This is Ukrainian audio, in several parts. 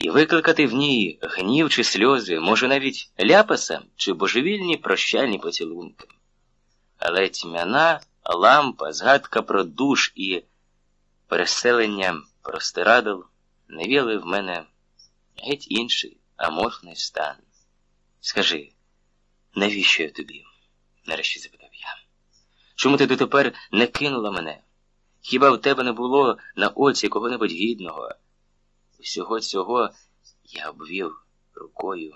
і викликати в ній гнів чи сльози, може навіть ляпасам чи божевільні прощальні поцілунки. Але тьмяна лампа, згадка про душ і переселення простирадл не віли в мене геть інший аморфний стан. Скажи, навіщо я тобі? нарешті запитав я. Чому ти дотепер не кинула мене? Хіба в тебе не було на оці кого-небудь гідного? Всього цього я обвів рукою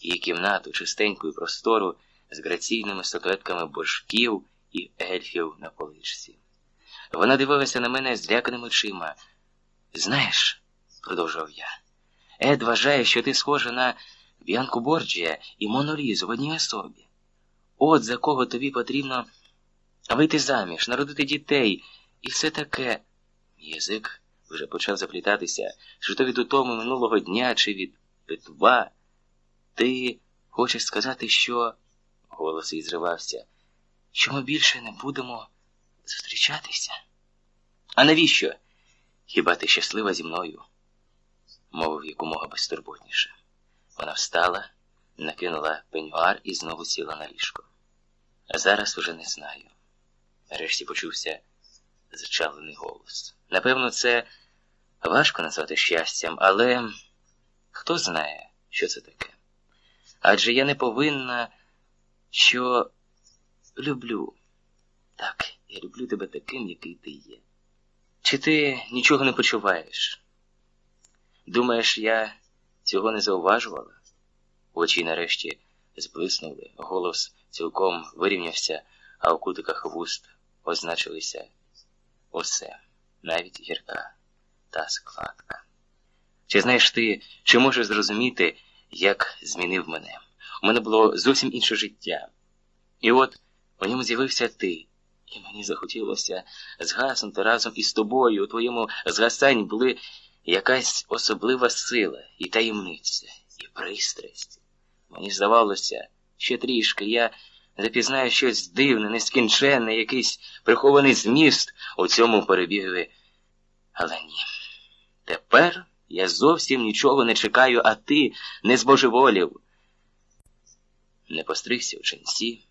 її кімнату, чистеньку і простору, з граційними статуетками божків і ельфів на поличці. Вона дивилася на мене зляканими очима. Знаєш, продовжував я, Ед вважає, що ти схожа на Біанку Борджія і Монолізу в одній особі. От за кого тобі потрібно вийти заміж, народити дітей і все таке. Язик вже почав заплітатися, що то від утому минулого дня чи від питва. Ти хочеш сказати, що. голос їй зривався, що ми більше не будемо зустрічатися? А навіщо? Хіба ти щаслива зі мною? мовив якомога безтурботніше. Вона встала, накинула пенюар і знову сіла на ліжко. А зараз уже не знаю. Нарешті почувся зачавлений голос. Напевно, це важко назвати щастям, але хто знає, що це таке? Адже я не повинна, що люблю. Так, я люблю тебе таким, який ти є. Чи ти нічого не почуваєш? Думаєш, я цього не зауважувала? Очі нарешті зблиснули, голос цілком вирівнявся, а у кутиках вуст означилися усе, навіть гірка та складка. Чи знаєш ти, чи можеш зрозуміти, як змінив мене? У мене було зовсім інше життя. І от у ньому з'явився ти, і мені захотілося згаснути разом із тобою. У твоєму згасанні були якась особлива сила і таємниця, і пристрасть. Мені здавалося, ще трішки я запізнаю щось дивне, нескінченне, якийсь прихований зміст у цьому перебігові. Але ні. Тепер я зовсім нічого не чекаю, а ти не збожеволів. Не постригся у ченці,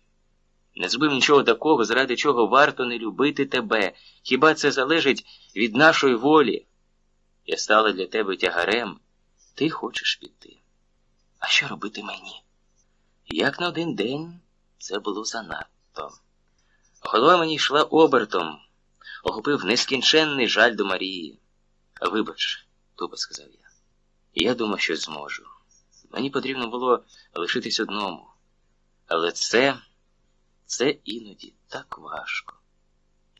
не зробив нічого такого, заради чого варто не любити тебе. Хіба це залежить від нашої волі? Я стала для тебе тягарем, ти хочеш піти. А що робити мені? Як на один день це було занадто. Голова мені йшла обертом, охопив нескінченний жаль до Марії. Вибач, тупо сказав я. Я думав, що зможу. Мені потрібно було лишитись одному. Але це, це іноді так важко.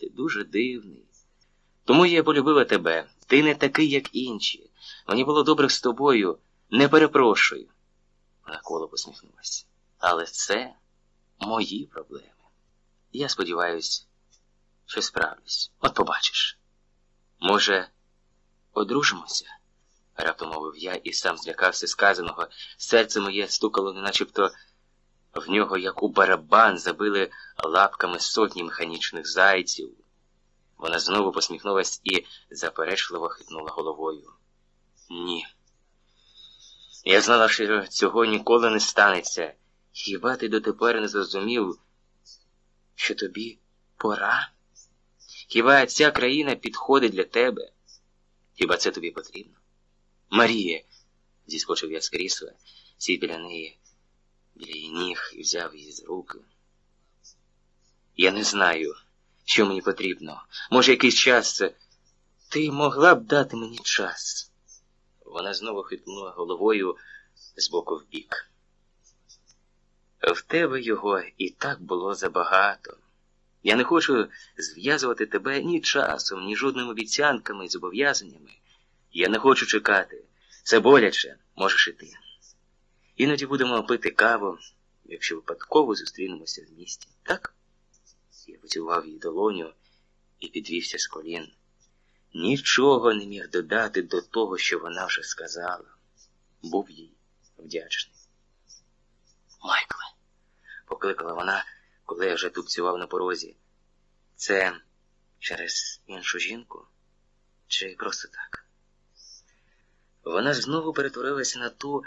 Ти дуже дивний. Тому я полюбила тебе. Ти не такий, як інші. Мені було добре з тобою. Не перепрошую. Вона коло посміхнулася. Але це мої проблеми. Я сподіваюся, що справлюсь. От побачиш. Може, одружимося? раптом мовив я і сам злякався сказаного. Серце моє стукало, неначебто в нього, як у барабан, забили лапками сотні механічних зайців. Вона знову посміхнулась і заперечливо хитнула головою. Ні. Я знала, що цього ніколи не станеться. Хіба ти дотепер не зрозумів, що тобі пора? Хіба ця країна підходить для тебе? Хіба це тобі потрібно? Марія, зіскочив я з крісла, сів біля неї, біля її ніг і взяв її з руки. Я не знаю, що мені потрібно. Може, якийсь час ти могла б дати мені час. Вона знову хитнула головою з боку в бік. В тебе його і так було забагато. Я не хочу зв'язувати тебе ні часом, ні жодними обіцянками і зобов'язаннями. Я не хочу чекати. Це боляче, можеш іти. Іноді будемо пити каву, якщо випадково зустрінемося в місті, так? Я поцілував її долоню і підвівся з колін. Нічого не міг додати до того, що вона вже сказала. Був їй вдячний. Майкле, покликала вона, коли я вже тупцював на порозі. Це через іншу жінку? Чи просто так? вона знову перетворилася на ту